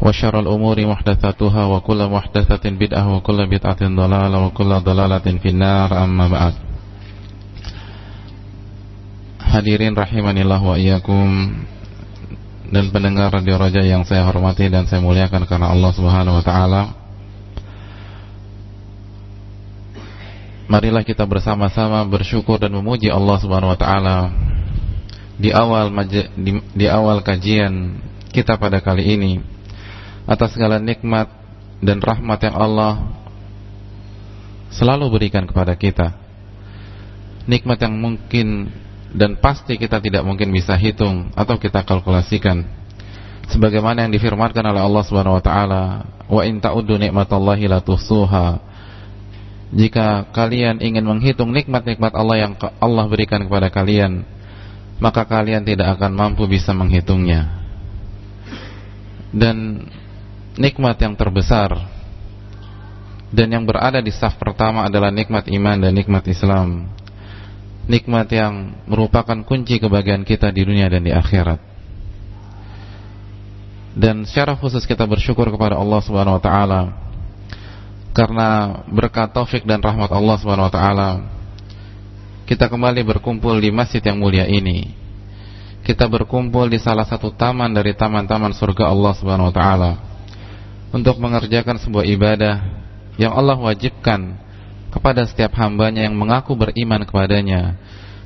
وشر الأمور محدثاتها وكل محدثة بدعة وكل بدعة ضلالة وكل ضلالة في النار أما بعد Hadirin rahimanillah wa iyyakum dan pendengar Radio Raja yang saya hormati dan saya muliakan karena Allah Subhanahu wa taala. Marilah kita bersama-sama bersyukur dan memuji Allah Subhanahu wa taala di awal di, di awal kajian kita pada kali ini atas segala nikmat dan rahmat yang Allah selalu berikan kepada kita. Nikmat yang mungkin dan pasti kita tidak mungkin bisa hitung atau kita kalkulasikan. Sebagaimana yang difirmankan oleh Allah Subhanahu wa taala, "Wa in ta'uddu nikmatallahi la tuhsuha." Jika kalian ingin menghitung nikmat-nikmat Allah yang Allah berikan kepada kalian, maka kalian tidak akan mampu bisa menghitungnya. Dan nikmat yang terbesar dan yang berada di saf pertama adalah nikmat iman dan nikmat Islam. Nikmat yang merupakan kunci kebahagiaan kita di dunia dan di akhirat. Dan secara khusus kita bersyukur kepada Allah Subhanahu wa taala karena berkat taufik dan rahmat Allah Subhanahu wa taala kita kembali berkumpul di masjid yang mulia ini. Kita berkumpul di salah satu taman dari taman-taman surga Allah Subhanahu wa taala untuk mengerjakan sebuah ibadah yang Allah wajibkan kepada setiap hambanya yang mengaku beriman kepadanya.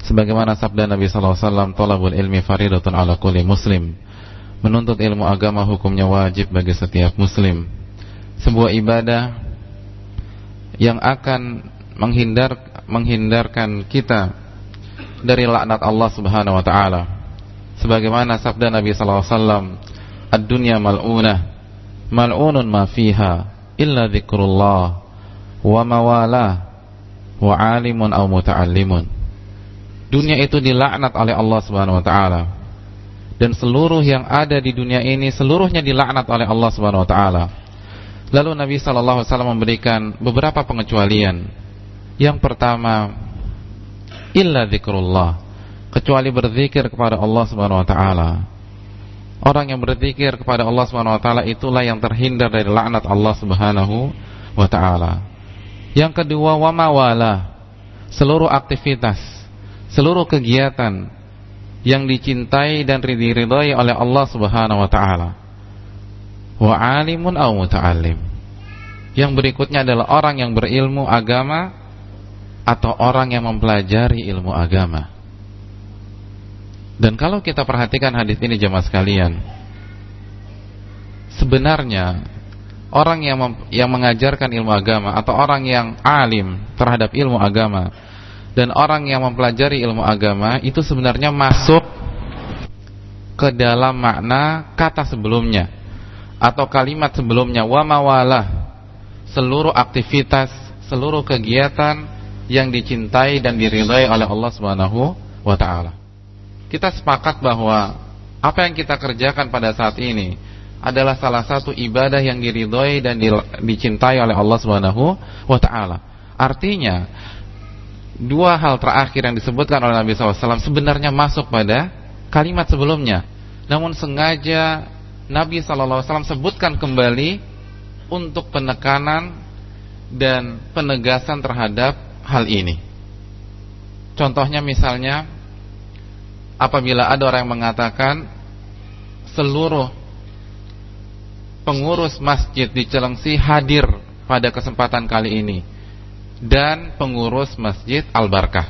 Sebagaimana sabda Nabi sallallahu alaihi wasallam talabul ilmi faridatun ala kulli muslim. Menuntut ilmu agama hukumnya wajib bagi setiap muslim. Sebuah ibadah yang akan menghindar menghindarkan kita dari laknat Allah Subhanahu wa taala. Sebagaimana sabda Nabi sallallahu alaihi wasallam ad-dunya mal'unah mal'unun ma fiha illa dzikrullah wa mawalah wa alimun aw muta'allimun. Dunia itu dilaknat oleh Allah Subhanahu wa taala. Dan seluruh yang ada di dunia ini seluruhnya dilaknat oleh Allah Subhanahu wa taala. Lalu Nabi sallallahu alaihi wasallam memberikan beberapa pengecualian. Yang pertama illa dzikrullah kecuali berzikir kepada Allah Subhanahu wa taala Orang yang berzikir kepada Allah Subhanahu wa taala itulah yang terhindar dari laknat Allah Subhanahu wa taala. Yang kedua wa mawala. Seluruh aktivitas, seluruh kegiatan yang dicintai dan diridhai oleh Allah Subhanahu wa taala. Wa alimun aw muta'allim. Yang berikutnya adalah orang yang berilmu agama atau orang yang mempelajari ilmu agama. Dan kalau kita perhatikan hadis ini jemaah sekalian, sebenarnya orang yang yang mengajarkan ilmu agama atau orang yang alim terhadap ilmu agama dan orang yang mempelajari ilmu agama itu sebenarnya masuk ke dalam makna kata sebelumnya atau kalimat sebelumnya. Wa mawalah seluruh aktivitas, seluruh kegiatan yang dicintai dan diridhai oleh Allah Subhanahu wa taala kita sepakat bahwa apa yang kita kerjakan pada saat ini adalah salah satu ibadah yang diridhoi dan dicintai oleh Allah Subhanahu wa taala. Artinya, dua hal terakhir yang disebutkan oleh Nabi SAW sebenarnya masuk pada kalimat sebelumnya. Namun sengaja Nabi SAW sebutkan kembali untuk penekanan dan penegasan terhadap hal ini. Contohnya misalnya apabila ada orang yang mengatakan seluruh pengurus masjid di Celengsi hadir pada kesempatan kali ini dan pengurus Masjid Al-Barkah.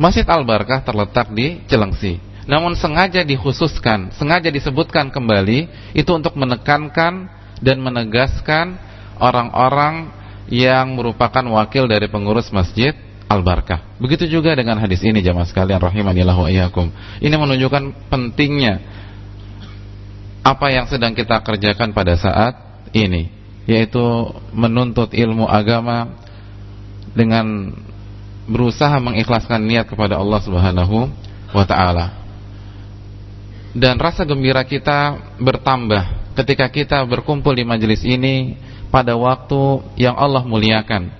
Masjid Al-Barkah terletak di Celengsi. Namun sengaja dikhususkan, sengaja disebutkan kembali itu untuk menekankan dan menegaskan orang-orang yang merupakan wakil dari pengurus Masjid Al-Barkah. Begitu juga dengan hadis ini jamaah sekalian rahimanillah wa iyyakum. Ini menunjukkan pentingnya apa yang sedang kita kerjakan pada saat ini, yaitu menuntut ilmu agama dengan berusaha mengikhlaskan niat kepada Allah Subhanahu wa taala. Dan rasa gembira kita bertambah ketika kita berkumpul di majelis ini pada waktu yang Allah muliakan.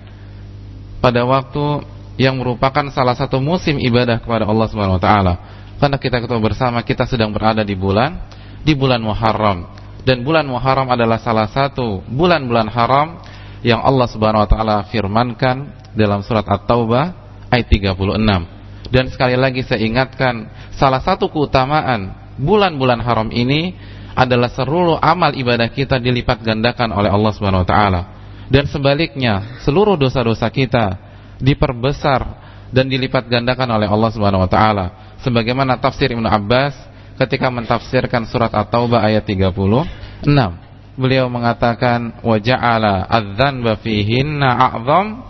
Pada waktu yang merupakan salah satu musim ibadah kepada Allah Subhanahu wa taala. Karena kita ketemu bersama kita sedang berada di bulan di bulan Muharram dan bulan Muharram adalah salah satu bulan-bulan haram yang Allah Subhanahu wa taala firmankan dalam surat At-Taubah ayat 36. Dan sekali lagi saya ingatkan, salah satu keutamaan bulan-bulan haram ini adalah seluruh amal ibadah kita dilipat gandakan oleh Allah Subhanahu wa taala. Dan sebaliknya, seluruh dosa-dosa kita diperbesar dan dilipat gandakan oleh Allah Subhanahu wa taala. Sebagaimana tafsir Ibnu Abbas ketika mentafsirkan surat At-Taubah ayat 36 beliau mengatakan wa ja'ala adz-dzanba fihinna a'zam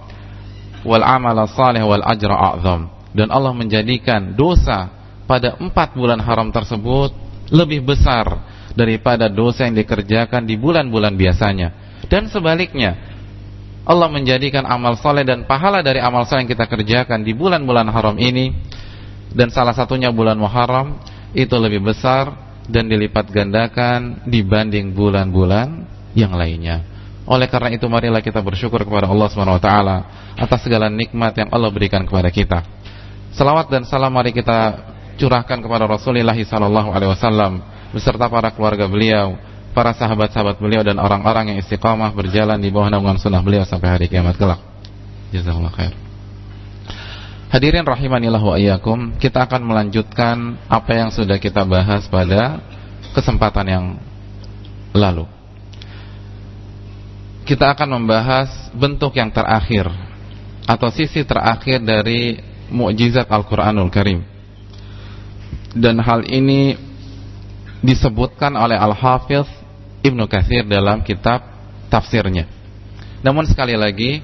wal amala salih wal ajra a'zam. Dan Allah menjadikan dosa pada empat bulan haram tersebut lebih besar daripada dosa yang dikerjakan di bulan-bulan biasanya. Dan sebaliknya Allah menjadikan amal soleh dan pahala dari amal soleh yang kita kerjakan di bulan-bulan haram ini dan salah satunya bulan Muharram itu lebih besar dan dilipat gandakan dibanding bulan-bulan yang lainnya. Oleh karena itu marilah kita bersyukur kepada Allah Subhanahu wa taala atas segala nikmat yang Allah berikan kepada kita. Salawat dan salam mari kita curahkan kepada Rasulullah sallallahu alaihi wasallam beserta para keluarga beliau, para sahabat-sahabat beliau dan orang-orang yang istiqamah berjalan di bawah naungan sunnah beliau sampai hari kiamat kelak. Jazakallahu khair. Hadirin rahimanillah wa iyyakum, kita akan melanjutkan apa yang sudah kita bahas pada kesempatan yang lalu kita akan membahas bentuk yang terakhir atau sisi terakhir dari mukjizat Al-Qur'anul Karim. Dan hal ini disebutkan oleh Al-Hafiz Ibnu Katsir dalam kitab tafsirnya. Namun sekali lagi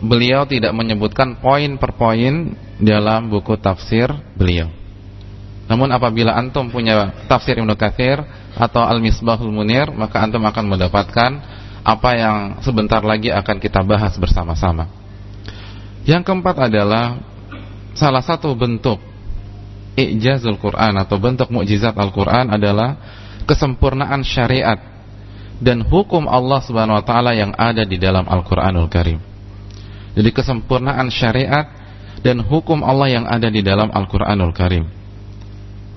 beliau tidak menyebutkan poin per poin dalam buku tafsir beliau. Namun apabila antum punya tafsir Ibnu Katsir atau Al-Misbahul Munir, maka antum akan mendapatkan apa yang sebentar lagi akan kita bahas bersama-sama. Yang keempat adalah salah satu bentuk ijazul Quran atau bentuk mukjizat Al-Quran adalah kesempurnaan syariat dan hukum Allah Subhanahu wa taala yang ada di dalam Al-Qur'anul Karim. Jadi kesempurnaan syariat dan hukum Allah yang ada di dalam Al-Qur'anul Karim.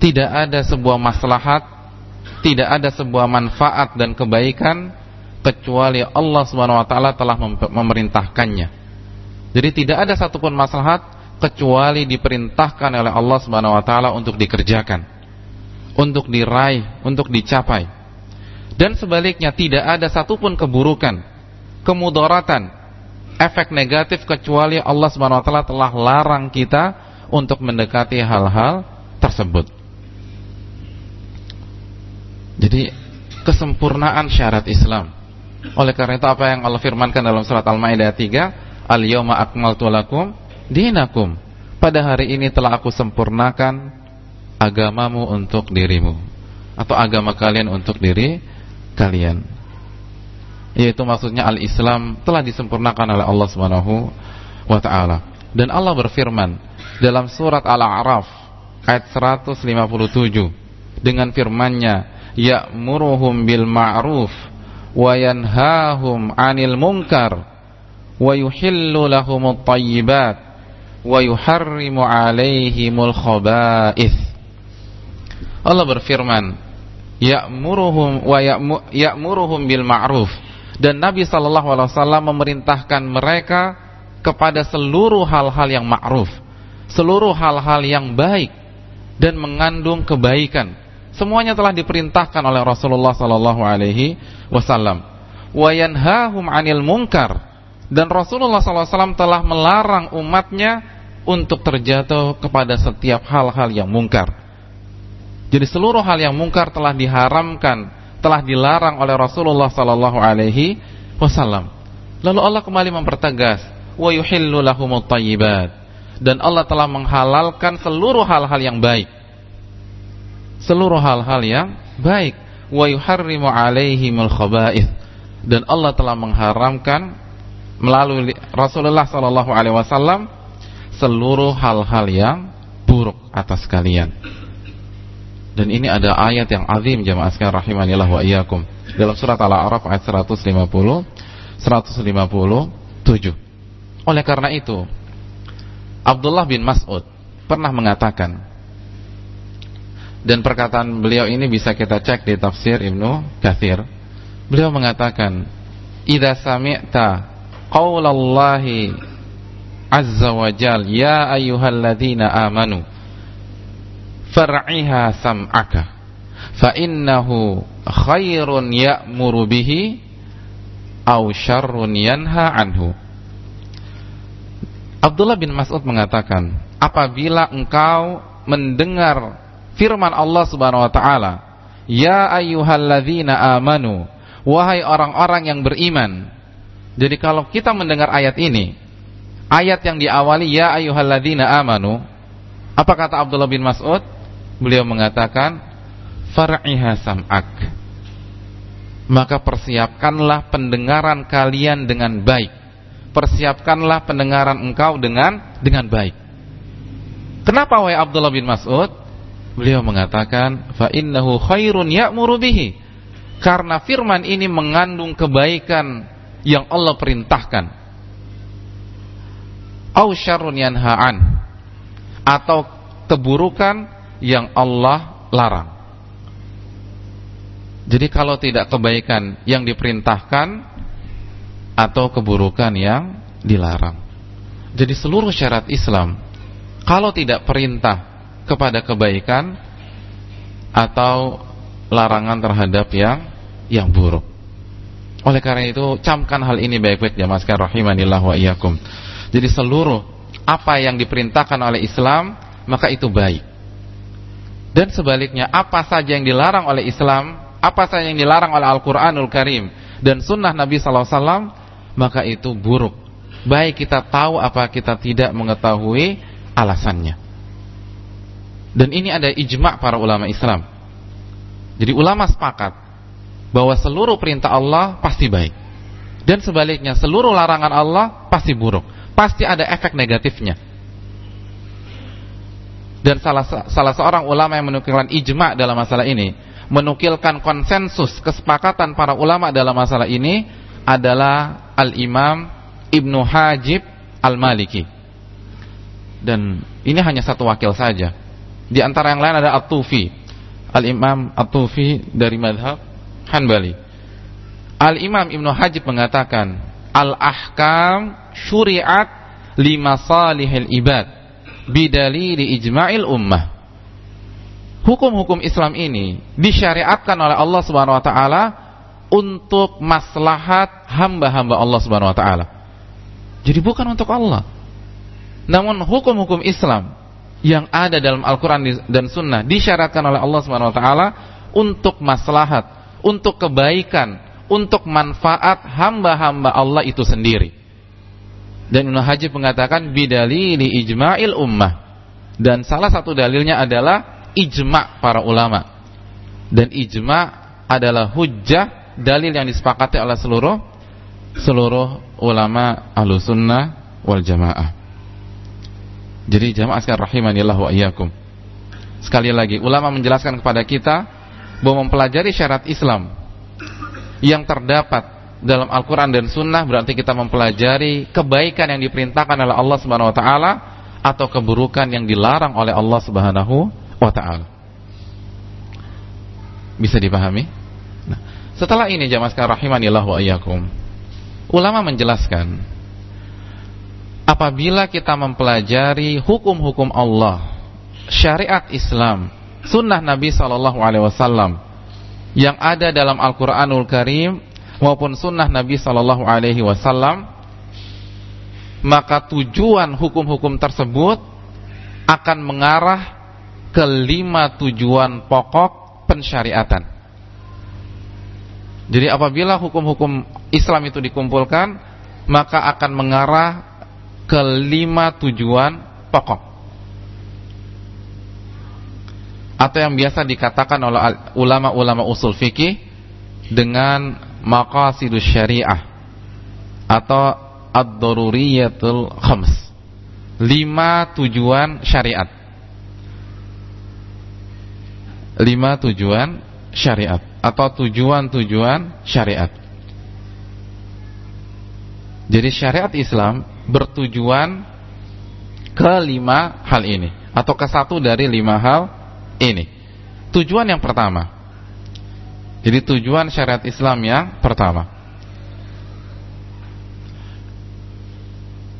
Tidak ada sebuah maslahat, tidak ada sebuah manfaat dan kebaikan kecuali Allah Subhanahu wa taala telah memerintahkannya. Jadi tidak ada satupun maslahat kecuali diperintahkan oleh Allah Subhanahu wa taala untuk dikerjakan, untuk diraih, untuk dicapai. Dan sebaliknya tidak ada satupun keburukan, kemudaratan, efek negatif kecuali Allah taala telah larang kita untuk mendekati hal-hal tersebut. Jadi kesempurnaan syarat Islam oleh karena itu apa yang Allah firmankan dalam surat Al-Maidah 3, "Al-yauma akmaltu lakum dinakum." Pada hari ini telah aku sempurnakan agamamu untuk dirimu atau agama kalian untuk diri kalian. Yaitu maksudnya al-Islam telah disempurnakan oleh Allah Subhanahu wa taala. Dan Allah berfirman dalam surat Al-A'raf ayat 157 dengan firman-Nya, "Ya'muruhum bil ma'ruf wa yanhahum 'anil munkar wa yuhillu lahumut thayyibat wa yuharrimu 'alaihimul khaba'ith Allah berfirman ya'muruhum wa ya'muruhum bil ma'ruf dan Nabi sallallahu alaihi wasallam memerintahkan mereka kepada seluruh hal-hal yang ma'ruf seluruh hal-hal yang baik dan mengandung kebaikan Semuanya telah diperintahkan oleh Rasulullah sallallahu alaihi wasallam. Wa yanhahum 'anil munkar Dan Rasulullah SAW telah melarang umatnya untuk terjatuh kepada setiap hal-hal yang mungkar. Jadi seluruh hal yang mungkar telah diharamkan, telah dilarang oleh Rasulullah sallallahu alaihi wasallam. Lalu Allah kembali mempertegas, wa yuhillu lahumut thayyibat. Dan Allah telah menghalalkan seluruh hal-hal yang baik. Seluruh hal-hal yang baik. Wa yuharrimu alaihimul khaba'ith. Dan Allah telah mengharamkan melalui Rasulullah sallallahu alaihi wasallam seluruh hal-hal yang buruk atas kalian. Dan ini ada ayat yang azim jamaah sekalian rahimanillah wa iyyakum. Dalam surat Al-A'raf ayat 150 157. Oleh karena itu, Abdullah bin Mas'ud pernah mengatakan dan perkataan beliau ini bisa kita cek di tafsir Ibnu Katsir. Beliau mengatakan, "Idza sami'ta qaulallahi azza wa jal ya ayyuhalladzina amanu" far'iha sam'aka. Fa innahu khairun ya'muru bihi aw syarrun yanha anhu. Abdullah bin Mas'ud mengatakan apabila engkau mendengar firman Allah Subhanahu wa taala ya ayyuhalladzina amanu wahai orang-orang yang beriman. Jadi kalau kita mendengar ayat ini ayat yang diawali ya ayyuhalladzina amanu apa kata Abdullah bin Mas'ud beliau mengatakan far'iha sam'ak. Maka persiapkanlah pendengaran kalian dengan baik. Persiapkanlah pendengaran engkau dengan dengan baik. Kenapa wahai Abdullah bin Mas'ud? Beliau mengatakan fa innahu khairun ya'muru bihi. Karena firman ini mengandung kebaikan yang Allah perintahkan. Au syarrun atau keburukan yang Allah larang. Jadi kalau tidak kebaikan yang diperintahkan atau keburukan yang dilarang. Jadi seluruh syarat Islam kalau tidak perintah kepada kebaikan atau larangan terhadap yang yang buruk. Oleh karena itu camkan hal ini baik-baik ya Mas rahimanillah wa iyyakum. Jadi seluruh apa yang diperintahkan oleh Islam maka itu baik. Dan sebaliknya apa saja yang dilarang oleh Islam, apa saja yang dilarang oleh Al-Qur'anul Karim dan sunnah Nabi wasallam, maka itu buruk. Baik kita tahu apa kita tidak mengetahui alasannya. Dan ini ada ijma' para ulama Islam. Jadi ulama sepakat bahwa seluruh perintah Allah pasti baik. Dan sebaliknya seluruh larangan Allah pasti buruk. Pasti ada efek negatifnya dan salah salah seorang ulama yang menukilkan ijma dalam masalah ini menukilkan konsensus kesepakatan para ulama dalam masalah ini adalah Al-Imam Ibnu Hajib Al-Maliki. Dan ini hanya satu wakil saja. Di antara yang lain ada At-Tufi. Al-Imam At-Tufi dari madhab Hanbali. Al-Imam Ibnu Hajib mengatakan Al-Ahkam syuri'at lima salihil ibad bidalili ijma'il ummah. Hukum-hukum Islam ini disyariatkan oleh Allah Subhanahu wa taala untuk maslahat hamba-hamba Allah Subhanahu wa taala. Jadi bukan untuk Allah. Namun hukum-hukum Islam yang ada dalam Al-Qur'an dan Sunnah disyariatkan oleh Allah Subhanahu wa taala untuk maslahat, untuk kebaikan, untuk manfaat hamba-hamba Allah itu sendiri. Dan Ibnu Hajib mengatakan bidali li ijma'il ummah. Dan salah satu dalilnya adalah ijma' para ulama. Dan ijma' adalah hujjah dalil yang disepakati oleh seluruh seluruh ulama ahlu sunnah wal jamaah. Jadi jamaah sekalian rahimanillah wa iyyakum. Sekali lagi ulama menjelaskan kepada kita bahwa mempelajari syarat Islam yang terdapat dalam Al-Quran dan Sunnah berarti kita mempelajari kebaikan yang diperintahkan oleh Allah Subhanahu Wa Taala atau keburukan yang dilarang oleh Allah Subhanahu Wa Taala. Bisa dipahami? Nah, setelah ini jamaah sekalian rahimanillah wa iyyakum. Ulama menjelaskan apabila kita mempelajari hukum-hukum Allah, syariat Islam, sunnah Nabi Wasallam yang ada dalam Al-Quranul Karim maupun sunnah Nabi Sallallahu Alaihi Wasallam, maka tujuan hukum-hukum tersebut akan mengarah ke lima tujuan pokok pensyariatan. Jadi apabila hukum-hukum Islam itu dikumpulkan, maka akan mengarah ke lima tujuan pokok. Atau yang biasa dikatakan oleh ulama-ulama usul fikih dengan maqasidus syariah atau ad-daruriyatul khams. Lima tujuan syariat. Lima tujuan syariat atau tujuan-tujuan syariat. Jadi syariat Islam bertujuan ke lima hal ini atau ke satu dari lima hal ini. Tujuan yang pertama. Jadi tujuan syariat Islam yang pertama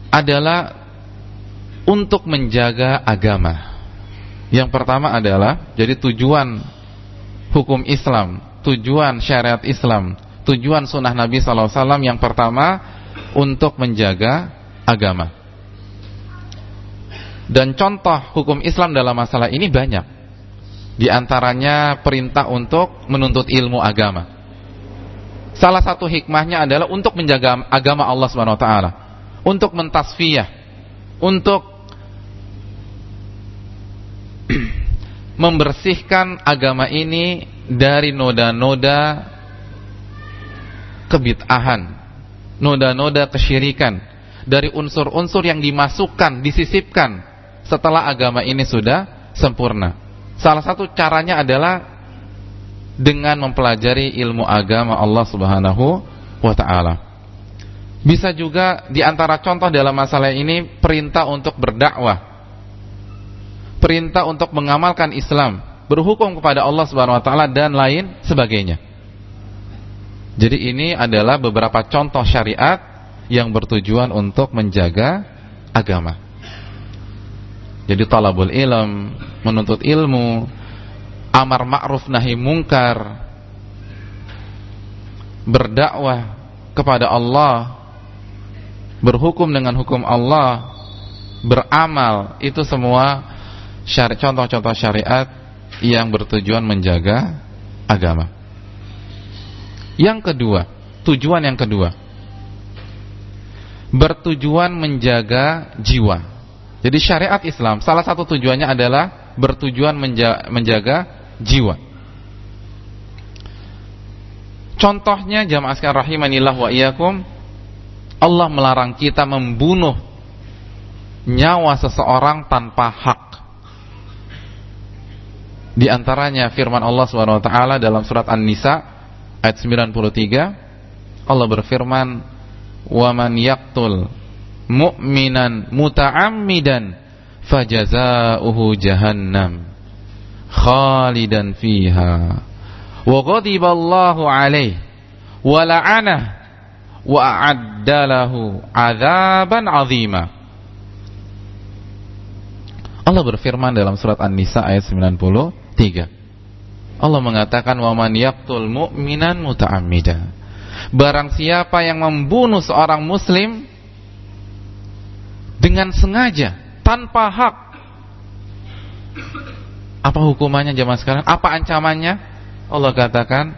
adalah untuk menjaga agama. Yang pertama adalah jadi tujuan hukum Islam, tujuan syariat Islam, tujuan sunnah Nabi SAW yang pertama untuk menjaga agama. Dan contoh hukum Islam dalam masalah ini banyak. Di antaranya perintah untuk menuntut ilmu agama. Salah satu hikmahnya adalah untuk menjaga agama Allah Subhanahu wa taala untuk mentasfiyah, untuk membersihkan agama ini dari noda-noda kebid'ahan, noda-noda kesyirikan, dari unsur-unsur yang dimasukkan, disisipkan setelah agama ini sudah sempurna. Salah satu caranya adalah dengan mempelajari ilmu agama Allah Subhanahu wa taala. Bisa juga di antara contoh dalam masalah ini perintah untuk berdakwah. Perintah untuk mengamalkan Islam, berhukum kepada Allah Subhanahu wa taala dan lain sebagainya. Jadi ini adalah beberapa contoh syariat yang bertujuan untuk menjaga agama. Jadi talabul ilm, menuntut ilmu, amar ma'ruf nahi mungkar, berdakwah kepada Allah berhukum dengan hukum Allah, beramal, itu semua contoh-contoh syariat yang bertujuan menjaga agama. Yang kedua, tujuan yang kedua, bertujuan menjaga jiwa. Jadi syariat Islam salah satu tujuannya adalah bertujuan menjaga, menjaga jiwa. Contohnya jamaah sekalian rahimanillah wa iyyakum Allah melarang kita membunuh nyawa seseorang tanpa hak. Di antaranya firman Allah Subhanahu wa taala dalam surat An-Nisa ayat 93 Allah berfirman wa man yaqtul mu'minan muta'ammidan fajazaohu jahannam khalidan fiha wa ghadiballahu alaihi wa la'anahu wa a'addalahu adzaban azima. Allah berfirman dalam surat An-Nisa ayat 93. Allah mengatakan wa man yaqtul mu'minan muta'ammida. Barang siapa yang membunuh seorang muslim dengan sengaja tanpa hak apa hukumannya jemaah sekarang? Apa ancamannya? Allah katakan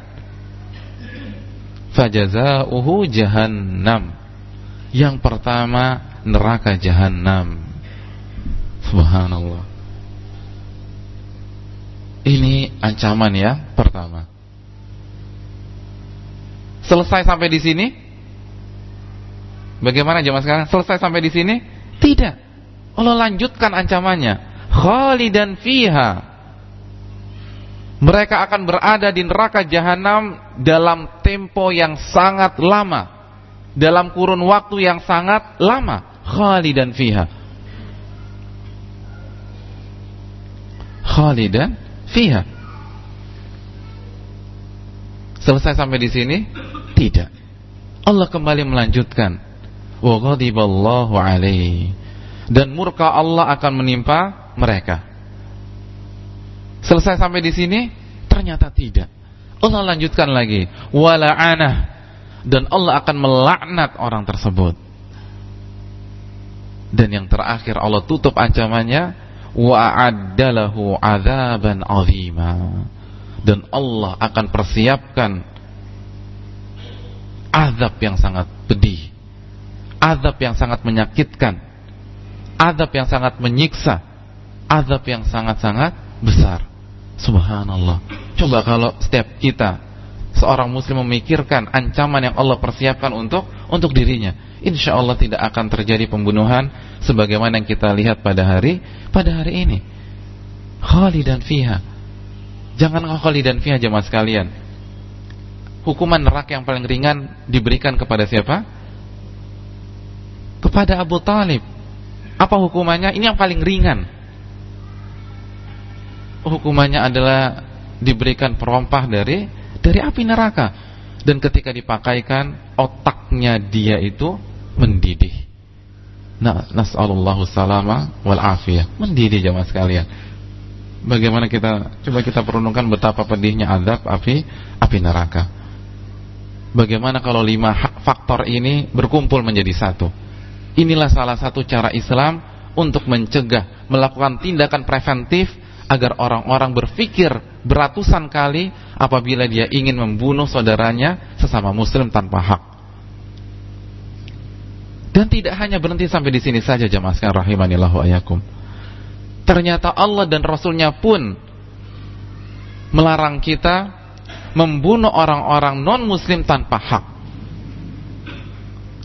fajazauhu jahannam. Yang pertama neraka jahannam. Subhanallah. Ini ancaman ya pertama. Selesai sampai di sini? Bagaimana jemaah sekarang? Selesai sampai di sini? Tidak. Allah lanjutkan ancamannya. Khalidan fiha mereka akan berada di neraka jahanam dalam tempo yang sangat lama. Dalam kurun waktu yang sangat lama. Khalidan fiha. Khalidan fiha. Selesai sampai di sini? Tidak. Allah kembali melanjutkan. Wa alaihi. Dan murka Allah akan menimpa mereka. Selesai sampai di sini? Ternyata tidak. Allah lanjutkan lagi, wala'anah dan Allah akan melaknat orang tersebut. Dan yang terakhir Allah tutup ancamannya wa a'addalahu 'adzaban 'azima. Dan Allah akan persiapkan azab yang sangat pedih. Azab yang sangat menyakitkan. Azab yang sangat menyiksa. Azab yang sangat-sangat besar. Subhanallah. Coba kalau setiap kita seorang muslim memikirkan ancaman yang Allah persiapkan untuk untuk dirinya, insya Allah tidak akan terjadi pembunuhan sebagaimana yang kita lihat pada hari pada hari ini. Khalidan fiha. Jangan khalidan fiha jemaah sekalian. Hukuman neraka yang paling ringan diberikan kepada siapa? Kepada Abu Talib. Apa hukumannya? Ini yang paling ringan hukumannya adalah diberikan perompah dari dari api neraka dan ketika dipakaikan otaknya dia itu mendidih. Nah, nasallallahu salama wal afiyah. Mendidih jemaah sekalian. Bagaimana kita coba kita perunungkan betapa pedihnya azab api api neraka. Bagaimana kalau lima faktor ini berkumpul menjadi satu? Inilah salah satu cara Islam untuk mencegah, melakukan tindakan preventif agar orang-orang berpikir beratusan kali apabila dia ingin membunuh saudaranya sesama muslim tanpa hak. Dan tidak hanya berhenti sampai di sini saja jamaah sekalian rahimanillahu ayakum. Ternyata Allah dan Rasulnya pun melarang kita membunuh orang-orang non-muslim tanpa hak.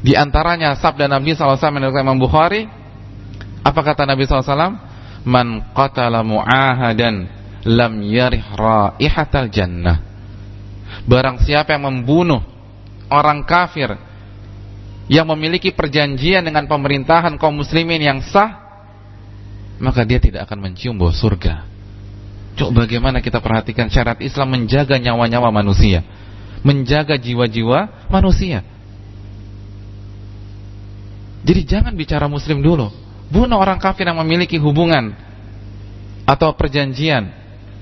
Di antaranya sabda Nabi SAW menurut Imam Bukhari, apa kata Nabi SAW? man qatala mu'ahadan lam yarih raihatal jannah. Barang siapa yang membunuh orang kafir yang memiliki perjanjian dengan pemerintahan kaum muslimin yang sah maka dia tidak akan mencium bau surga. Coba bagaimana kita perhatikan syarat Islam menjaga nyawa-nyawa manusia menjaga jiwa-jiwa manusia jadi jangan bicara muslim dulu. Bunuh orang kafir yang memiliki hubungan atau perjanjian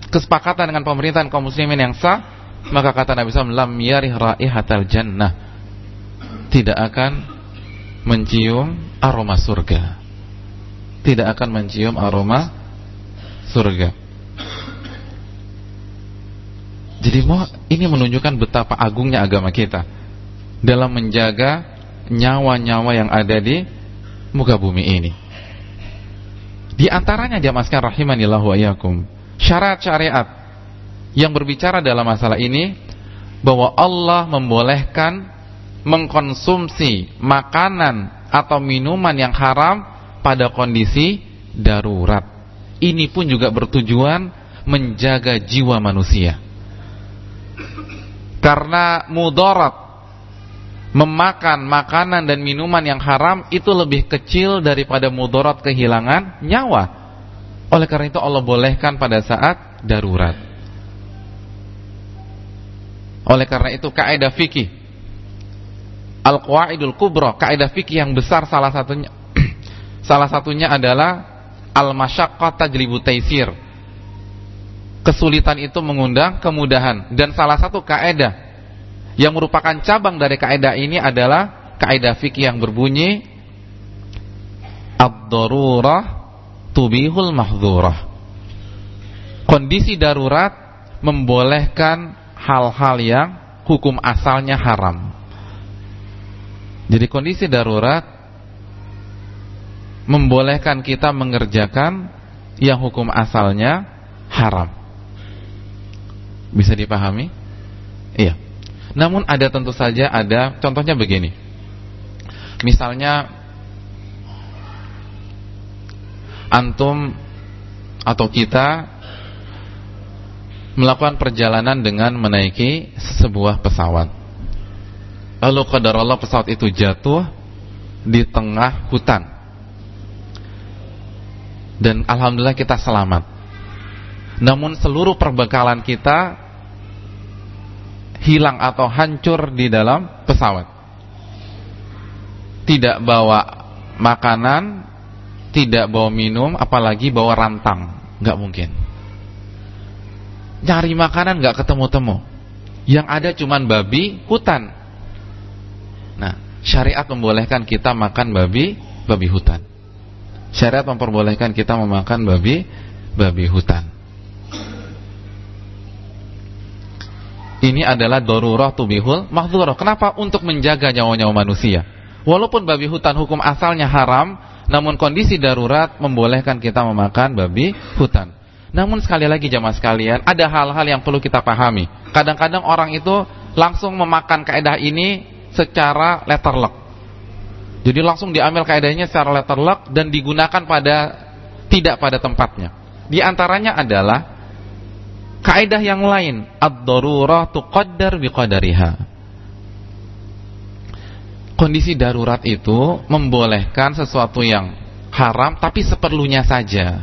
kesepakatan dengan pemerintahan kaum muslimin yang sah maka kata Nabi SAW lam yarih raihatal jannah. Tidak akan mencium aroma surga. Tidak akan mencium aroma surga. Jadi ini menunjukkan betapa agungnya agama kita dalam menjaga nyawa-nyawa yang ada di muka bumi ini di antaranya jamaskan rahimanillah wa iyyakum. Syarat syariat yang berbicara dalam masalah ini bahwa Allah membolehkan mengkonsumsi makanan atau minuman yang haram pada kondisi darurat. Ini pun juga bertujuan menjaga jiwa manusia. Karena mudarat memakan makanan dan minuman yang haram itu lebih kecil daripada mudarat kehilangan nyawa. Oleh karena itu Allah bolehkan pada saat darurat. Oleh karena itu kaidah fikih Al-Qawaidul Kubra, kaidah fikih yang besar salah satunya salah satunya adalah al-masyaqqah tajlibu taisir. Kesulitan itu mengundang kemudahan dan salah satu kaidah yang merupakan cabang dari kaidah ini adalah kaidah fikih yang berbunyi ad-darurah tubihul mahdzurah. Kondisi darurat membolehkan hal-hal yang hukum asalnya haram. Jadi kondisi darurat membolehkan kita mengerjakan yang hukum asalnya haram. Bisa dipahami? Namun ada tentu saja ada contohnya begini. Misalnya antum atau kita melakukan perjalanan dengan menaiki sebuah pesawat. Lalu Allah pesawat itu jatuh di tengah hutan. Dan alhamdulillah kita selamat. Namun seluruh perbekalan kita hilang atau hancur di dalam pesawat. Tidak bawa makanan, tidak bawa minum, apalagi bawa rantang, nggak mungkin. Cari makanan nggak ketemu-temu. Yang ada cuman babi hutan. Nah, syariat membolehkan kita makan babi babi hutan. Syariat memperbolehkan kita memakan babi babi hutan. Ini adalah darurah tubihul mahdzurah. Kenapa? Untuk menjaga nyawa-nyawa manusia. Walaupun babi hutan hukum asalnya haram, namun kondisi darurat membolehkan kita memakan babi hutan. Namun sekali lagi jamaah sekalian, ada hal-hal yang perlu kita pahami. Kadang-kadang orang itu langsung memakan kaidah ini secara letterlock. Jadi langsung diambil kaidahnya secara letterlock dan digunakan pada tidak pada tempatnya. Di antaranya adalah kaidah yang lain, ad-darurah tuqaddar biqadariha. Kondisi darurat itu membolehkan sesuatu yang haram tapi seperlunya saja.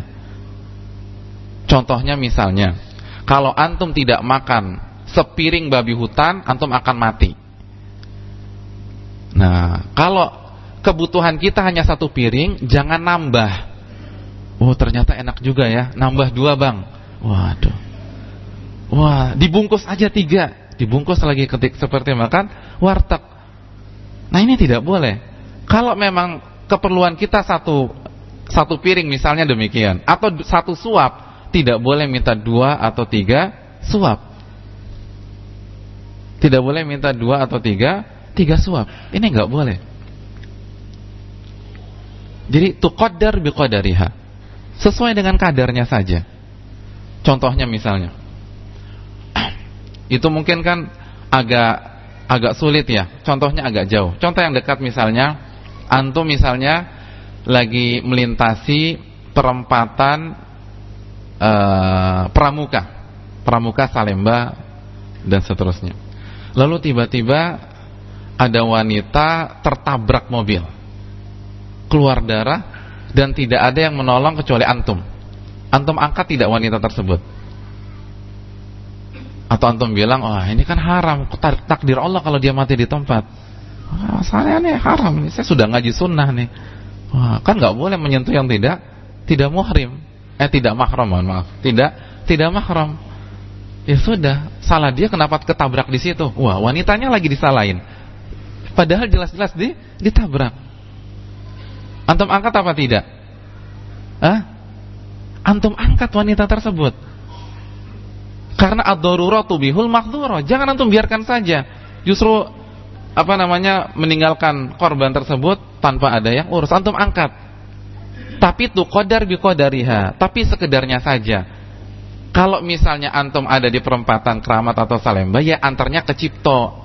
Contohnya misalnya, kalau antum tidak makan sepiring babi hutan, antum akan mati. Nah, kalau kebutuhan kita hanya satu piring, jangan nambah. Oh, ternyata enak juga ya, nambah dua bang. Waduh. Wah, dibungkus aja tiga, dibungkus lagi ketik seperti makan warteg. Nah ini tidak boleh. Kalau memang keperluan kita satu satu piring misalnya demikian, atau satu suap, tidak boleh minta dua atau tiga suap. Tidak boleh minta dua atau tiga tiga suap. Ini nggak boleh. Jadi tuqaddar biqadariha. Sesuai dengan kadarnya saja. Contohnya misalnya itu mungkin kan agak agak sulit ya. Contohnya agak jauh. Contoh yang dekat misalnya antum misalnya lagi melintasi perempatan uh, Pramuka, Pramuka Salemba dan seterusnya. Lalu tiba-tiba ada wanita tertabrak mobil. Keluar darah dan tidak ada yang menolong kecuali antum. Antum angkat tidak wanita tersebut atau antum bilang, wah oh, ini kan haram, takdir Allah kalau dia mati di tempat. Wah, saya nih haram nih, saya sudah ngaji sunnah nih. Wah, kan nggak boleh menyentuh yang tidak tidak muhrim. Eh tidak mahram, mohon maaf. Tidak tidak mahram. Ya sudah, salah dia kenapa ketabrak di situ? Wah, wanitanya lagi disalahin. Padahal jelas-jelas di ditabrak. Antum angkat apa tidak? Hah? Antum angkat wanita tersebut. Karena ad-daruratu bihul makhdhurah. Jangan antum biarkan saja. Justru apa namanya meninggalkan korban tersebut tanpa ada yang urus antum angkat. Tapi itu qadar bi qadariha, tapi sekedarnya saja. Kalau misalnya antum ada di perempatan Keramat atau Salemba ya antarnya ke Cipto.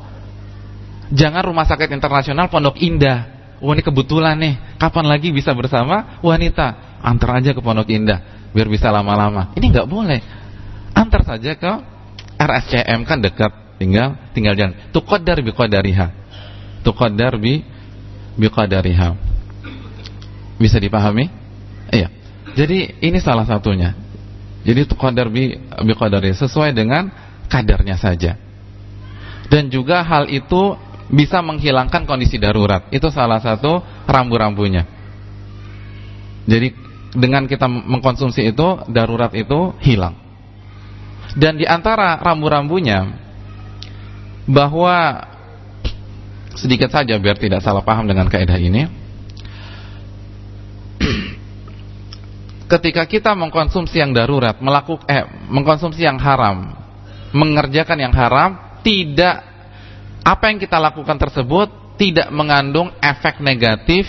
Jangan rumah sakit internasional Pondok Indah. Wah ini kebetulan nih, kapan lagi bisa bersama wanita? Antar aja ke Pondok Indah biar bisa lama-lama. Ini nggak boleh antar saja ke RSCM kan dekat tinggal tinggal jalan. Tuqaddar bi qadariha. Tuqaddar bi bi qadariha. Bisa dipahami? Iya. Jadi ini salah satunya. Jadi tuqaddar bi bi qadariha sesuai dengan kadarnya saja. Dan juga hal itu bisa menghilangkan kondisi darurat. Itu salah satu rambu-rambunya. Jadi dengan kita mengkonsumsi itu darurat itu hilang dan di antara rambu-rambunya bahwa sedikit saja biar tidak salah paham dengan kaidah ini. Ketika kita mengkonsumsi yang darurat, melakukan eh mengkonsumsi yang haram, mengerjakan yang haram, tidak apa yang kita lakukan tersebut tidak mengandung efek negatif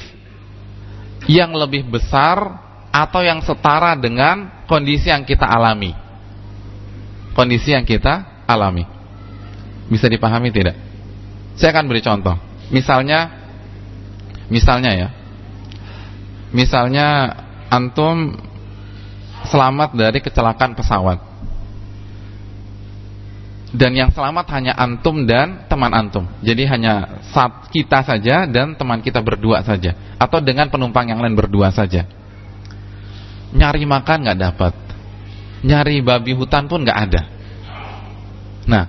yang lebih besar atau yang setara dengan kondisi yang kita alami kondisi yang kita alami. Bisa dipahami tidak? Saya akan beri contoh. Misalnya misalnya ya. Misalnya antum selamat dari kecelakaan pesawat. Dan yang selamat hanya antum dan teman antum. Jadi hanya saat kita saja dan teman kita berdua saja atau dengan penumpang yang lain berdua saja. Nyari makan nggak dapat nyari babi hutan pun nggak ada. Nah,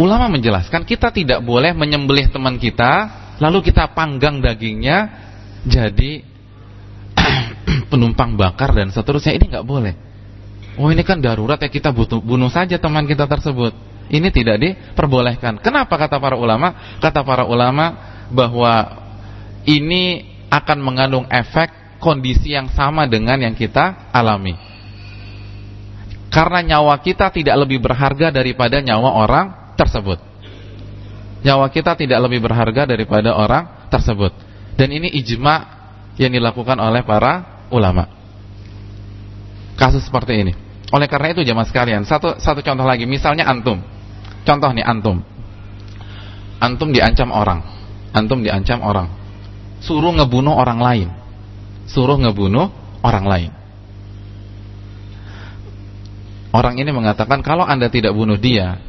ulama menjelaskan kita tidak boleh menyembelih teman kita lalu kita panggang dagingnya jadi penumpang bakar dan seterusnya ini nggak boleh. Oh ini kan darurat ya kita butuh bunuh saja teman kita tersebut. Ini tidak diperbolehkan. Kenapa kata para ulama? Kata para ulama bahwa ini akan mengandung efek kondisi yang sama dengan yang kita alami. Karena nyawa kita tidak lebih berharga daripada nyawa orang tersebut. Nyawa kita tidak lebih berharga daripada orang tersebut. Dan ini ijma yang dilakukan oleh para ulama. Kasus seperti ini. Oleh karena itu jamaah sekalian, satu satu contoh lagi, misalnya antum. Contoh nih antum. Antum diancam orang. Antum diancam orang. Suruh ngebunuh orang lain. Suruh ngebunuh orang lain. Orang ini mengatakan kalau Anda tidak bunuh dia,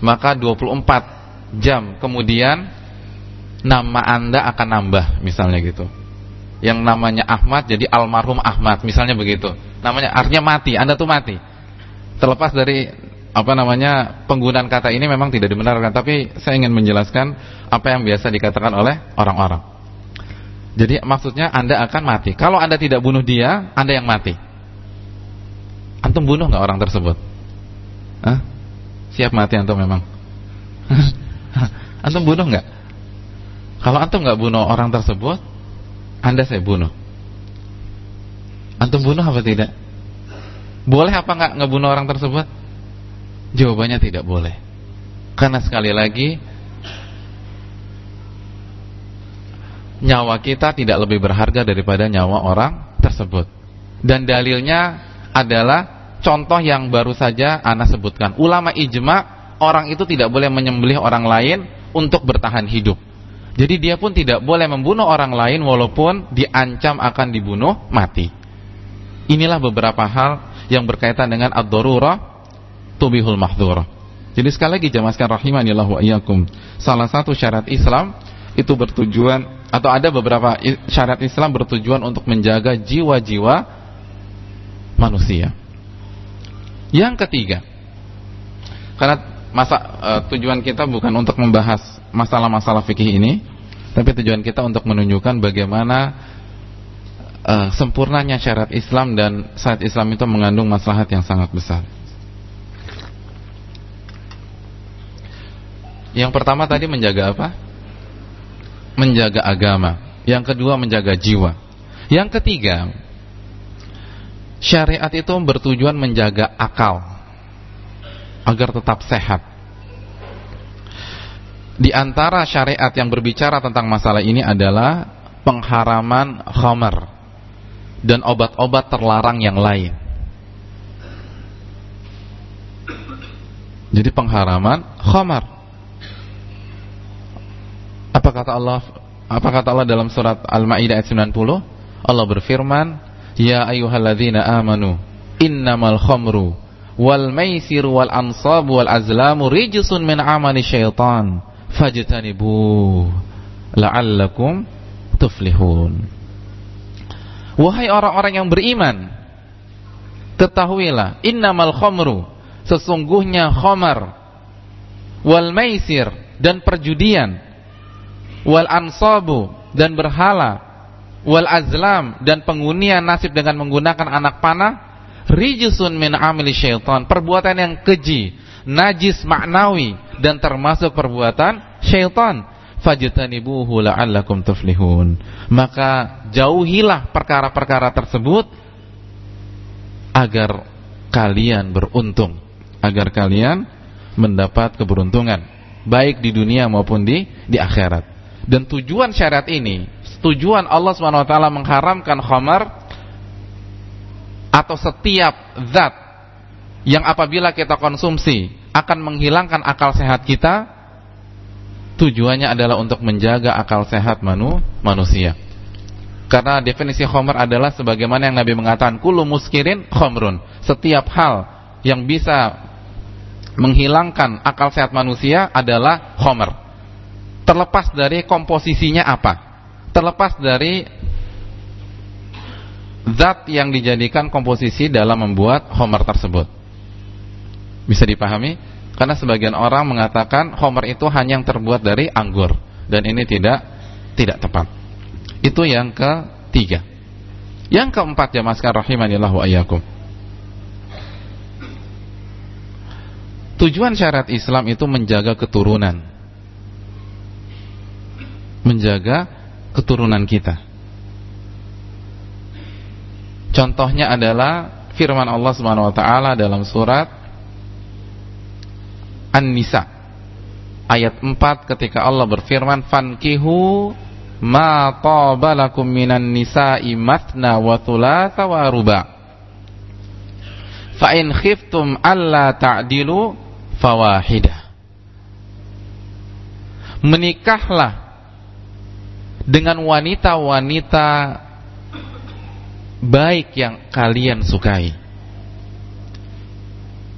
maka 24 jam kemudian nama Anda akan nambah misalnya gitu. Yang namanya Ahmad jadi almarhum Ahmad misalnya begitu. Namanya artinya mati, Anda tuh mati. Terlepas dari apa namanya penggunaan kata ini memang tidak dibenarkan, tapi saya ingin menjelaskan apa yang biasa dikatakan oleh orang-orang. Jadi maksudnya Anda akan mati. Kalau Anda tidak bunuh dia, Anda yang mati. Antum bunuh nggak orang tersebut? Hah? Siap mati antum memang? antum bunuh nggak? Kalau antum nggak bunuh orang tersebut, anda saya bunuh. Antum bunuh apa tidak? Boleh apa nggak ngebunuh orang tersebut? Jawabannya tidak boleh. Karena sekali lagi nyawa kita tidak lebih berharga daripada nyawa orang tersebut. Dan dalilnya adalah contoh yang baru saja Ana sebutkan. Ulama ijma, orang itu tidak boleh menyembelih orang lain untuk bertahan hidup. Jadi dia pun tidak boleh membunuh orang lain walaupun diancam akan dibunuh mati. Inilah beberapa hal yang berkaitan dengan ad-darurah tubihul mahdhurah. Jadi sekali lagi jamaah sekalian rahimanillah wa iyyakum. Salah satu syarat Islam itu bertujuan atau ada beberapa syarat Islam bertujuan untuk menjaga jiwa-jiwa manusia. Yang ketiga, karena masa uh, tujuan kita bukan untuk membahas masalah-masalah fikih ini, tapi tujuan kita untuk menunjukkan bagaimana uh, sempurnanya syarat Islam dan syariat Islam itu mengandung maslahat yang sangat besar. Yang pertama tadi menjaga apa? Menjaga agama. Yang kedua menjaga jiwa. Yang ketiga Syariat itu bertujuan menjaga akal agar tetap sehat. Di antara syariat yang berbicara tentang masalah ini adalah pengharaman khamar dan obat-obat terlarang yang lain. Jadi pengharaman khamar. Apa kata Allah? Apa kata Allah dalam surat Al-Maidah ayat 90? Allah berfirman, Ya ayyuhalladzina amanu innamal khamru wal maisir wal ansab wal azlamu rijsun min amali syaitan. Fajtanibu la'allakum tuflihun. Wahai orang-orang yang beriman ketahuilah innamal khamru sesungguhnya khamar wal maisir dan perjudian wal ansabu dan berhala wal azlam dan penghunian nasib dengan menggunakan anak panah rijusun min amili syaitan perbuatan yang keji najis maknawi dan termasuk perbuatan syaitan. Fajtanibuhu la'allakum tuflihun. Maka jauhilah perkara-perkara tersebut agar kalian beruntung agar kalian mendapat keberuntungan baik di dunia maupun di di akhirat. Dan tujuan syariat ini tujuan Allah SWT mengharamkan khamar atau setiap zat yang apabila kita konsumsi akan menghilangkan akal sehat kita tujuannya adalah untuk menjaga akal sehat manu, manusia. Karena definisi khamar adalah sebagaimana yang Nabi mengatakan kulu muskirin khamrun. Setiap hal yang bisa menghilangkan akal sehat manusia adalah khamar. Terlepas dari komposisinya apa terlepas dari zat yang dijadikan komposisi dalam membuat homer tersebut. Bisa dipahami? Karena sebagian orang mengatakan homer itu hanya yang terbuat dari anggur dan ini tidak tidak tepat. Itu yang ketiga. Yang keempat ya mas rahimanillah wa ayyakum. Tujuan syarat Islam itu menjaga keturunan. Menjaga keturunan kita. Contohnya adalah firman Allah Subhanahu wa taala dalam surat An-Nisa ayat 4 ketika Allah berfirman fankihu ma tabalakum minan nisa'i matna wa thulatha wa ruba fa in khiftum alla ta'dilu fawahidah menikahlah dengan wanita-wanita baik yang kalian sukai.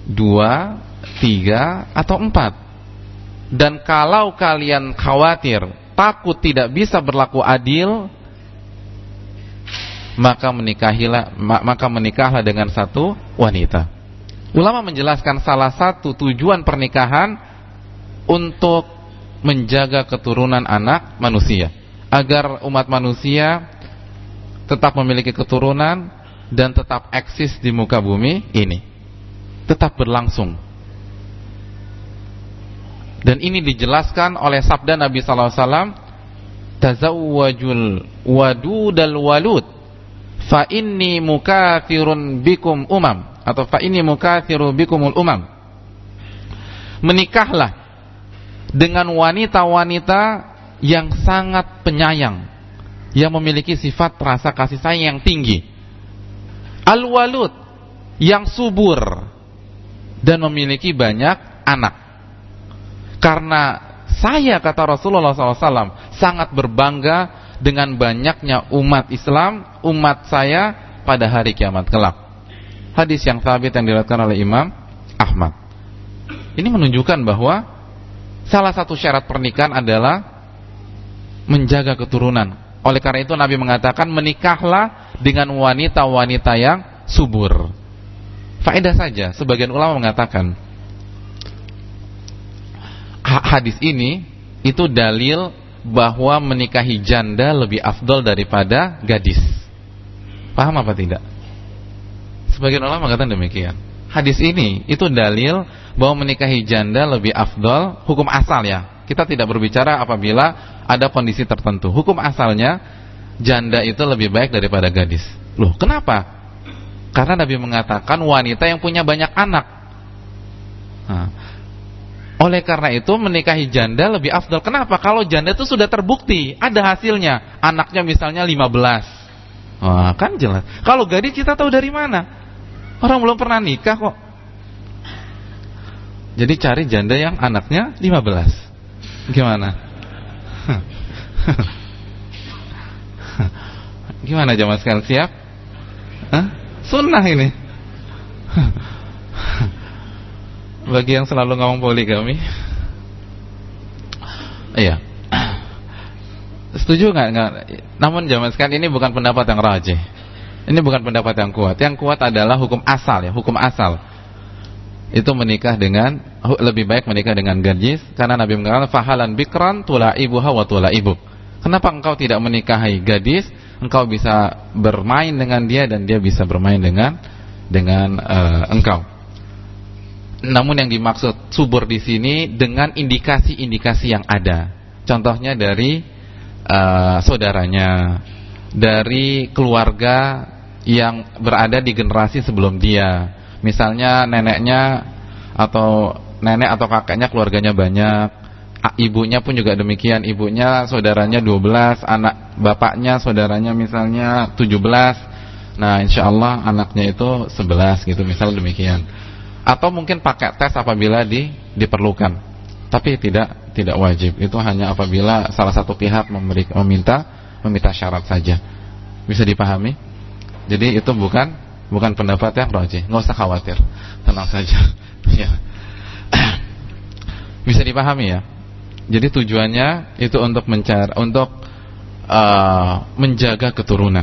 Dua, tiga, atau empat. Dan kalau kalian khawatir, takut tidak bisa berlaku adil, maka menikahilah maka menikahlah dengan satu wanita. Ulama menjelaskan salah satu tujuan pernikahan untuk menjaga keturunan anak manusia agar umat manusia tetap memiliki keturunan dan tetap eksis di muka bumi ini. Tetap berlangsung. Dan ini dijelaskan oleh sabda Nabi sallallahu alaihi wasallam tazawwajul wadudal walud fa inni mukathirun bikum umam atau fa inni mukathiru bikumul umam. Menikahlah dengan wanita-wanita yang sangat penyayang yang memiliki sifat rasa kasih sayang yang tinggi. Al-walud yang subur dan memiliki banyak anak. Karena saya kata Rasulullah SAW sangat berbangga dengan banyaknya umat Islam umat saya pada hari kiamat kelak. Hadis yang sabit yang diriwayatkan oleh Imam Ahmad. Ini menunjukkan bahwa salah satu syarat pernikahan adalah menjaga keturunan. Oleh karena itu Nabi mengatakan menikahlah dengan wanita-wanita yang subur. Faedah saja, sebagian ulama mengatakan hadis ini itu dalil bahwa menikahi janda lebih afdol daripada gadis. Paham apa tidak? Sebagian ulama mengatakan demikian. Hadis ini itu dalil bahwa menikahi janda lebih afdol hukum asal ya. Kita tidak berbicara apabila ada kondisi tertentu. Hukum asalnya janda itu lebih baik daripada gadis. Loh, kenapa? Karena Nabi mengatakan wanita yang punya banyak anak. Nah, oleh karena itu menikahi janda lebih afdal. Kenapa? Kalau janda itu sudah terbukti, ada hasilnya. Anaknya misalnya 15. Wah, kan jelas. Kalau gadis kita tahu dari mana? Orang belum pernah nikah kok. Jadi cari janda yang anaknya 15. Gimana? Gimana jamaah sekalian siap? Hah? Sunnah ini. Bagi yang selalu ngomong poligami. Iya. Setuju nggak? Nggak. Namun jamaah sekalian ini bukan pendapat yang rajih. Ini bukan pendapat yang kuat. Yang kuat adalah hukum asal ya, hukum asal itu menikah dengan lebih baik menikah dengan gadis karena Nabi mengatakan fahalan bikran tula ibu hawa tula ibu. Kenapa engkau tidak menikahi gadis? Engkau bisa bermain dengan dia dan dia bisa bermain dengan dengan uh, engkau. Namun yang dimaksud subur di sini dengan indikasi-indikasi yang ada. Contohnya dari uh, saudaranya, dari keluarga yang berada di generasi sebelum dia Misalnya neneknya atau nenek atau kakeknya keluarganya banyak, ibunya pun juga demikian, ibunya saudaranya 12, anak bapaknya saudaranya misalnya 17. Nah, insya Allah anaknya itu 11 gitu, misal demikian. Atau mungkin pakai tes apabila di, diperlukan. Tapi tidak tidak wajib. Itu hanya apabila salah satu pihak memberi, meminta meminta syarat saja. Bisa dipahami? Jadi itu bukan bukan pendapat yang rajih. Nggak usah khawatir, tenang saja. ya. Bisa dipahami ya. Jadi tujuannya itu untuk mencari, untuk uh, menjaga keturunan.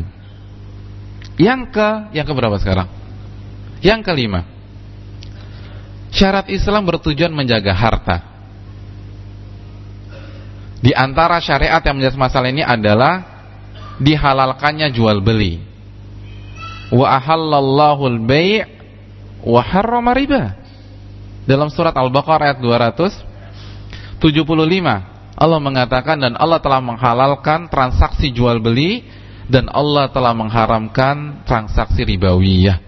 Yang ke, yang ke berapa sekarang? Yang kelima. Syarat Islam bertujuan menjaga harta. Di antara syariat yang menjadi masalah ini adalah dihalalkannya jual beli wa ahallallahu al-bai' wa harrama riba. Dalam surat Al-Baqarah ayat 275 Allah mengatakan dan Allah telah menghalalkan transaksi jual beli dan Allah telah mengharamkan transaksi ribawiyah.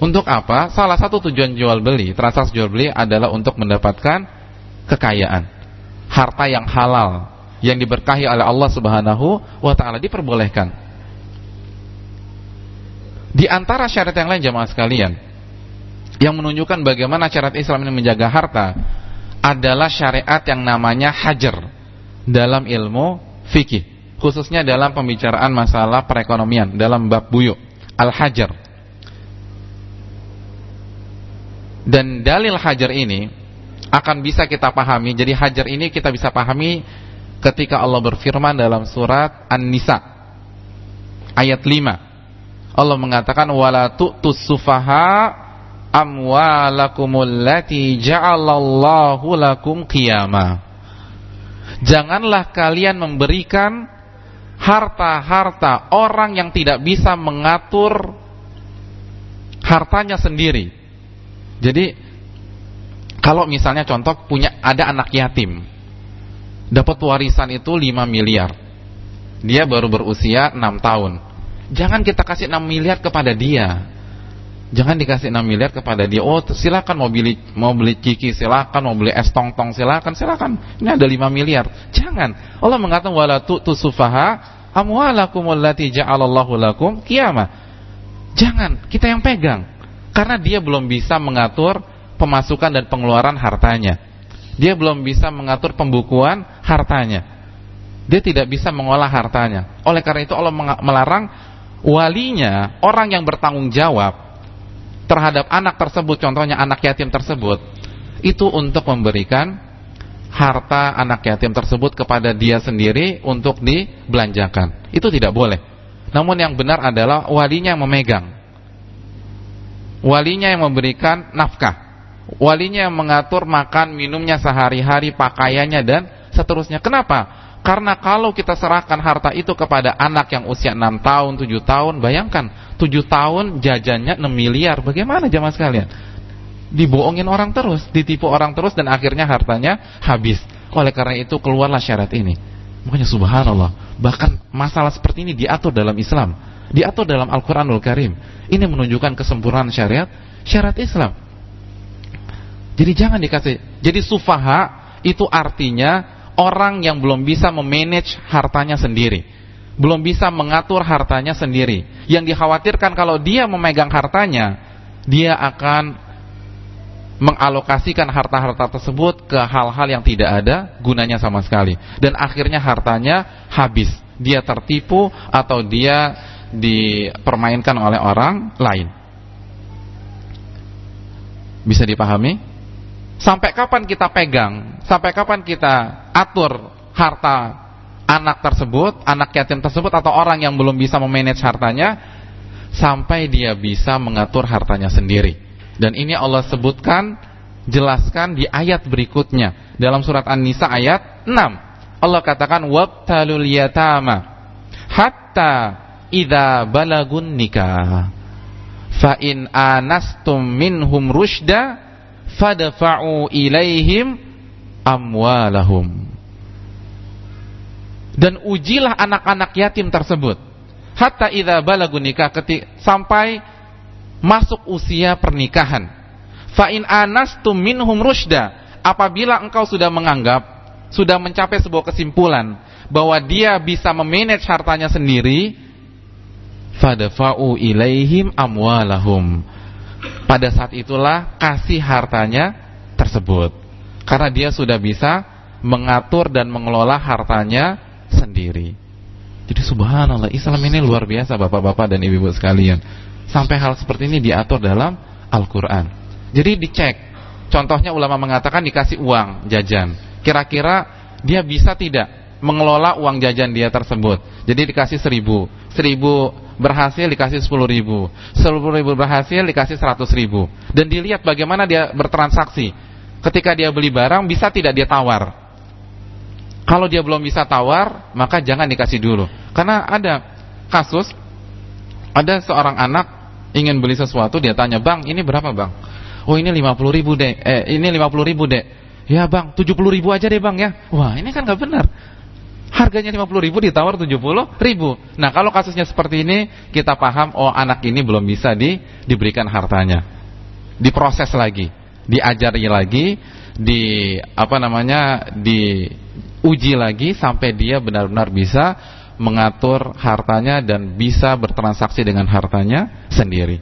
Untuk apa? Salah satu tujuan jual beli, transaksi jual beli adalah untuk mendapatkan kekayaan, harta yang halal, yang diberkahi oleh Allah Subhanahu wa taala diperbolehkan. Di antara syarat yang lain jamaah sekalian yang menunjukkan bagaimana syarat Islam ini menjaga harta adalah syariat yang namanya hajar dalam ilmu fikih khususnya dalam pembicaraan masalah perekonomian dalam bab buyuk al-hajar. Dan dalil hajar ini akan bisa kita pahami. Jadi hajar ini kita bisa pahami ketika Allah berfirman dalam surat An-Nisa ayat 5 Allah mengatakan wala tu'tus sufaha amwalakumul lati ja'alallahu lakum qiyama Janganlah kalian memberikan harta-harta orang yang tidak bisa mengatur hartanya sendiri. Jadi kalau misalnya contoh punya ada anak yatim. Dapat warisan itu 5 miliar. Dia baru berusia 6 tahun. Jangan kita kasih 6 miliar kepada dia. Jangan dikasih 6 miliar kepada dia. Oh, silakan mau beli mau beli ciki, silakan mau beli es tong-tong, silakan, silakan. Ini ada 5 miliar. Jangan. Allah mengatakan wala tu'tu sufaha amwalakum allati ja'alallahu lakum qiyamah. Jangan, kita yang pegang. Karena dia belum bisa mengatur pemasukan dan pengeluaran hartanya. Dia belum bisa mengatur pembukuan hartanya. Dia tidak bisa mengolah hartanya. Oleh karena itu Allah melarang walinya, orang yang bertanggung jawab terhadap anak tersebut, contohnya anak yatim tersebut, itu untuk memberikan harta anak yatim tersebut kepada dia sendiri untuk dibelanjakan. Itu tidak boleh. Namun yang benar adalah walinya yang memegang. Walinya yang memberikan nafkah. Walinya yang mengatur makan, minumnya sehari-hari, pakaiannya dan seterusnya. Kenapa? Karena kalau kita serahkan harta itu kepada anak yang usia 6 tahun, 7 tahun, bayangkan 7 tahun jajannya 6 miliar. Bagaimana jamaah sekalian? Dibohongin orang terus, ditipu orang terus dan akhirnya hartanya habis. Oleh karena itu keluarlah syarat ini. Makanya subhanallah, bahkan masalah seperti ini diatur dalam Islam, diatur dalam Al-Qur'anul Karim. Ini menunjukkan kesempurnaan syariat, syariat Islam. Jadi jangan dikasih. Jadi sufaha itu artinya orang yang belum bisa memanage hartanya sendiri, belum bisa mengatur hartanya sendiri. Yang dikhawatirkan kalau dia memegang hartanya, dia akan mengalokasikan harta-harta tersebut ke hal-hal yang tidak ada gunanya sama sekali dan akhirnya hartanya habis. Dia tertipu atau dia dipermainkan oleh orang lain. Bisa dipahami? Sampai kapan kita pegang? Sampai kapan kita atur harta anak tersebut, anak yatim tersebut atau orang yang belum bisa memanage hartanya sampai dia bisa mengatur hartanya sendiri. Dan ini Allah sebutkan jelaskan di ayat berikutnya dalam surat An-Nisa ayat 6. Allah katakan wabtalul yatama hatta idza balagun nikah fa in anastum minhum rusyda fadfa'u ilaihim amwalahum. Dan ujilah anak-anak yatim tersebut. Hatta idza balagu nikah sampai masuk usia pernikahan. Fa in anastum minhum rusyda apabila engkau sudah menganggap sudah mencapai sebuah kesimpulan bahwa dia bisa memanage hartanya sendiri fadfa'u ilaihim amwalahum pada saat itulah kasih hartanya tersebut. Karena dia sudah bisa mengatur dan mengelola hartanya sendiri. Jadi subhanallah, Islam ini luar biasa Bapak-bapak dan Ibu-ibu sekalian. Sampai hal seperti ini diatur dalam Al-Qur'an. Jadi dicek. Contohnya ulama mengatakan dikasih uang jajan. Kira-kira dia bisa tidak mengelola uang jajan dia tersebut. Jadi dikasih seribu, seribu berhasil dikasih 10 ribu. 10 ribu berhasil dikasih 100 ribu. Dan dilihat bagaimana dia bertransaksi. Ketika dia beli barang bisa tidak dia tawar? Kalau dia belum bisa tawar maka jangan dikasih dulu. Karena ada kasus ada seorang anak ingin beli sesuatu dia tanya bang ini berapa bang? Oh ini 50 ribu deh eh ini 50 ribu deh ya bang 70 ribu aja deh bang ya. Wah ini kan gak benar Harganya 50 ribu ditawar 70 ribu. Nah kalau kasusnya seperti ini kita paham oh anak ini belum bisa di, diberikan hartanya. Diproses lagi, diajari lagi, di apa namanya diuji lagi sampai dia benar-benar bisa mengatur hartanya dan bisa bertransaksi dengan hartanya sendiri.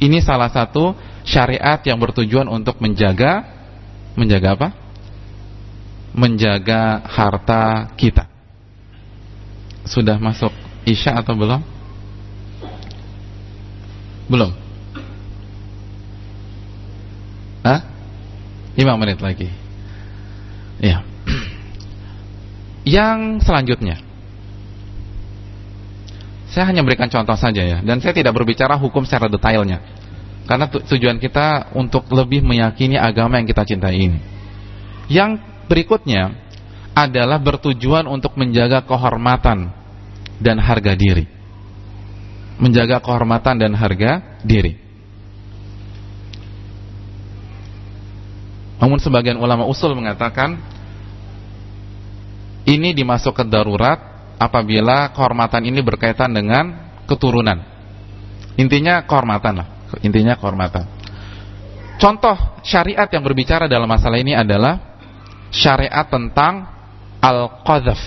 Ini salah satu syariat yang bertujuan untuk menjaga menjaga apa? Menjaga harta kita. Sudah masuk Isya atau belum? Belum. Hah? 5 menit lagi. Ya. Yang selanjutnya saya hanya berikan contoh saja ya, dan saya tidak berbicara hukum secara detailnya. Karena tujuan kita untuk lebih meyakini agama yang kita cintai ini. Yang berikutnya adalah bertujuan untuk menjaga kehormatan dan harga diri. Menjaga kehormatan dan harga diri. Namun sebagian ulama usul mengatakan ini dimasuk ke darurat apabila kehormatan ini berkaitan dengan keturunan. Intinya kehormatan lah, intinya kehormatan. Contoh syariat yang berbicara dalam masalah ini adalah syariat tentang al-qadhaf.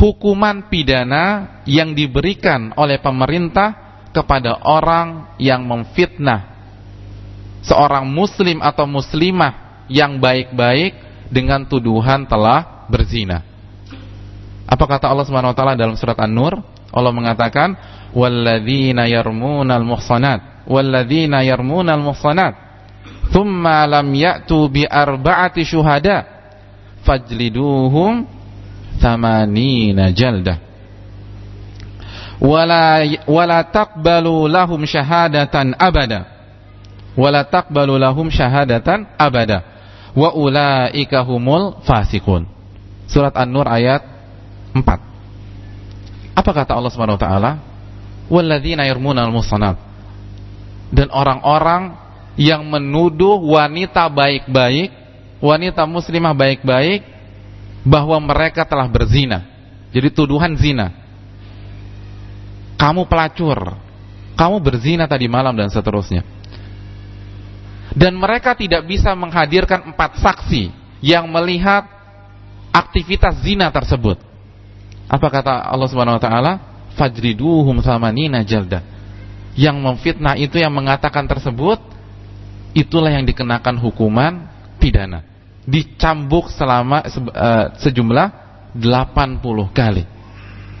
Hukuman pidana yang diberikan oleh pemerintah kepada orang yang memfitnah seorang muslim atau muslimah yang baik-baik dengan tuduhan telah berzina. Apa kata Allah Subhanahu wa taala dalam surat An-Nur? Allah mengatakan, "Walladzina yarmunal muhsanat, walladzina yarmunal muhsanat, thumma lam ya'tu bi arba'ati syuhada, fajliduhum thamanina jaldah." Wala wala taqbalu lahum syahadatan abada. Wala taqbalu lahum syahadatan abada. Wa ulaika humul fasikun. Surat An-Nur ayat Empat. Apa kata Allah Subhanahu wa taala? Walladzina yarmunal musanat. Dan orang-orang yang menuduh wanita baik-baik, wanita muslimah baik-baik bahwa mereka telah berzina. Jadi tuduhan zina. Kamu pelacur. Kamu berzina tadi malam dan seterusnya. Dan mereka tidak bisa menghadirkan empat saksi yang melihat aktivitas zina tersebut. Apa kata Allah Subhanahu wa taala? Fajriduhum samanina jalda. Yang memfitnah itu yang mengatakan tersebut itulah yang dikenakan hukuman pidana. Dicambuk selama uh, sejumlah 80 kali.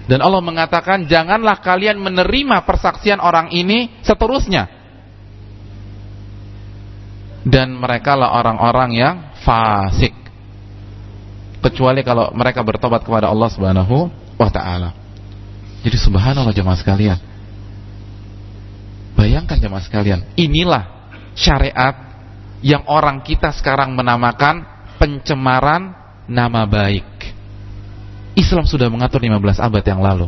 Dan Allah mengatakan janganlah kalian menerima persaksian orang ini seterusnya. Dan mereka lah orang-orang yang fasik kecuali kalau mereka bertobat kepada Allah Subhanahu wa taala. Jadi subhanallah jemaah sekalian. Bayangkan jemaah sekalian, inilah syariat yang orang kita sekarang menamakan pencemaran nama baik. Islam sudah mengatur 15 abad yang lalu.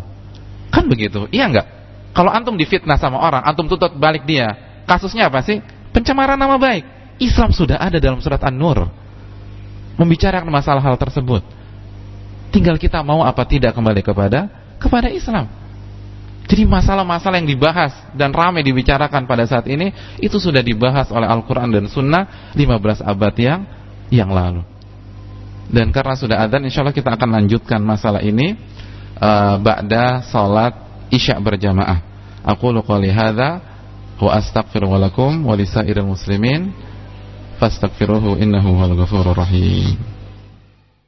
Kan begitu? Iya enggak? Kalau antum difitnah sama orang, antum tutup balik dia. Kasusnya apa sih? Pencemaran nama baik. Islam sudah ada dalam surat An-Nur membicarakan masalah hal tersebut. Tinggal kita mau apa tidak kembali kepada kepada Islam. Jadi masalah-masalah yang dibahas dan ramai dibicarakan pada saat ini itu sudah dibahas oleh Al-Qur'an dan Sunnah 15 abad yang yang lalu. Dan karena sudah adzan insyaallah kita akan lanjutkan masalah ini uh, ba'da salat Isya berjamaah. Aku qouli hadza wa astaghfiru wa lakum wa lisa'iril muslimin fastaghfiruhu innahu huwal ghafurur rahim